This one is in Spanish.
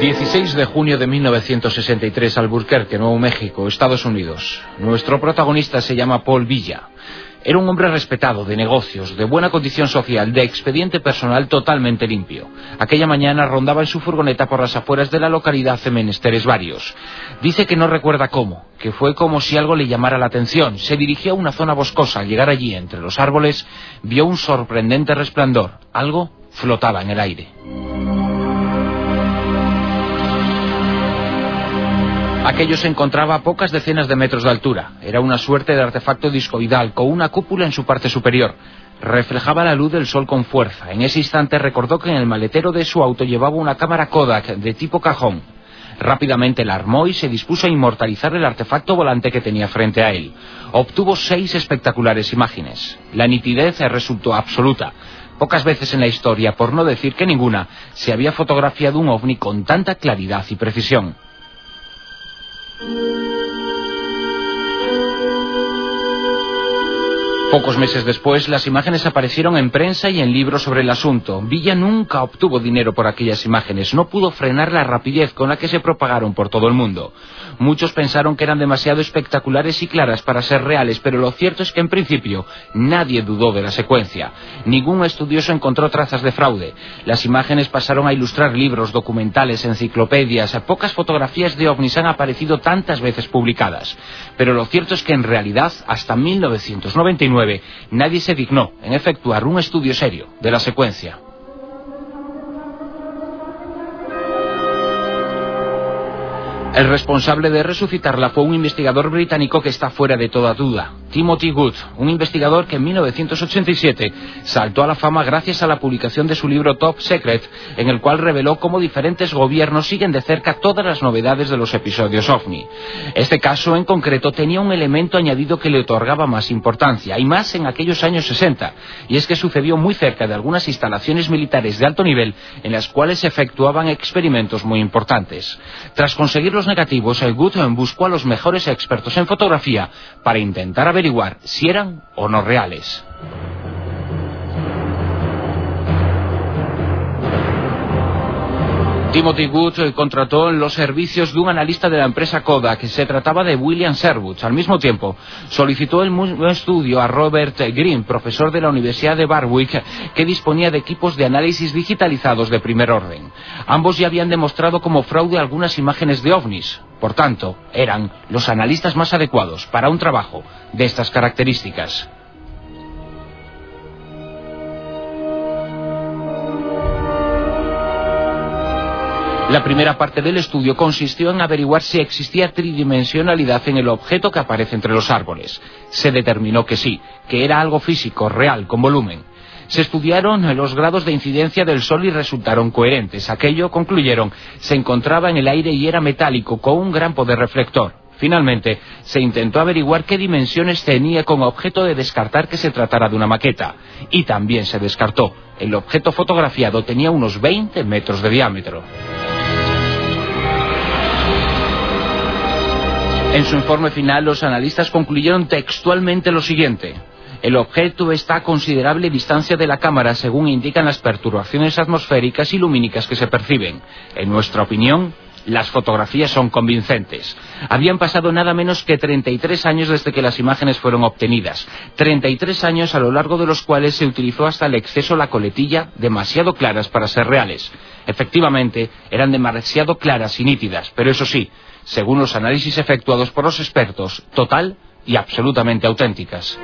16 de junio de 1963, Albuquerque, Nuevo México, Estados Unidos. Nuestro protagonista se llama Paul Villa. Era un hombre respetado, de negocios, de buena condición social, de expediente personal totalmente limpio. Aquella mañana rondaba en su furgoneta por las afueras de la localidad de menesteres varios. Dice que no recuerda cómo, que fue como si algo le llamara la atención. Se dirigió a una zona boscosa. Al llegar allí, entre los árboles, vio un sorprendente resplandor. Algo flotaba en el aire. Aquello se encontraba a pocas decenas de metros de altura. Era una suerte de artefacto discoidal con una cúpula en su parte superior. Reflejaba la luz del sol con fuerza. En ese instante recordó que en el maletero de su auto llevaba una cámara Kodak de tipo cajón. Rápidamente la armó y se dispuso a inmortalizar el artefacto volante que tenía frente a él. Obtuvo seis espectaculares imágenes. La nitidez resultó absoluta. Pocas veces en la historia, por no decir que ninguna, se había fotografiado un ovni con tanta claridad y precisión. Thank you. Pocos meses después, las imágenes aparecieron en prensa y en libros sobre el asunto. Villa nunca obtuvo dinero por aquellas imágenes, no pudo frenar la rapidez con la que se propagaron por todo el mundo. Muchos pensaron que eran demasiado espectaculares y claras para ser reales, pero lo cierto es que en principio nadie dudó de la secuencia. Ningún estudioso encontró trazas de fraude. Las imágenes pasaron a ilustrar libros, documentales, enciclopedias. Pocas fotografías de ovnis han aparecido tantas veces publicadas. Pero lo cierto es que en realidad, hasta 1999, nadie se dignó en efectuar un estudio serio de la secuencia. El responsable de resucitarla fue un investigador británico que está fuera de toda duda, Timothy Good, un investigador que en 1987 saltó a la fama gracias a la publicación de su libro Top Secret, en el cual reveló cómo diferentes gobiernos siguen de cerca todas las novedades de los episodios OVNI. Este caso en concreto tenía un elemento añadido que le otorgaba más importancia, y más en aquellos años 60, y es que sucedió muy cerca de algunas instalaciones militares de alto nivel en las cuales se efectuaban experimentos muy importantes. Tras conseguir los negativos, el Good buscó a los mejores expertos en fotografía para intentar averiguar si eran o no reales. Timothy Good contrató los servicios de un analista de la empresa Kodak, que se trataba de William Sherwood. Al mismo tiempo, solicitó el mismo estudio a Robert Green, profesor de la Universidad de Barwick, que disponía de equipos de análisis digitalizados de primer orden. Ambos ya habían demostrado como fraude algunas imágenes de ovnis. Por tanto, eran los analistas más adecuados para un trabajo de estas características. La primera parte del estudio consistió en averiguar si existía tridimensionalidad en el objeto que aparece entre los árboles. Se determinó que sí, que era algo físico, real, con volumen. Se estudiaron los grados de incidencia del Sol y resultaron coherentes. Aquello, concluyeron, se encontraba en el aire y era metálico, con un gran poder reflector. Finalmente, se intentó averiguar qué dimensiones tenía con objeto de descartar que se tratara de una maqueta. Y también se descartó. El objeto fotografiado tenía unos 20 metros de diámetro. En su informe final, los analistas concluyeron textualmente lo siguiente. El objeto está a considerable distancia de la cámara según indican las perturbaciones atmosféricas y lumínicas que se perciben. En nuestra opinión, las fotografías son convincentes. Habían pasado nada menos que 33 años desde que las imágenes fueron obtenidas. 33 años a lo largo de los cuales se utilizó hasta el exceso la coletilla, demasiado claras para ser reales. Efectivamente, eran demasiado claras y nítidas, pero eso sí, según los análisis efectuados por los expertos, total y absolutamente auténticas.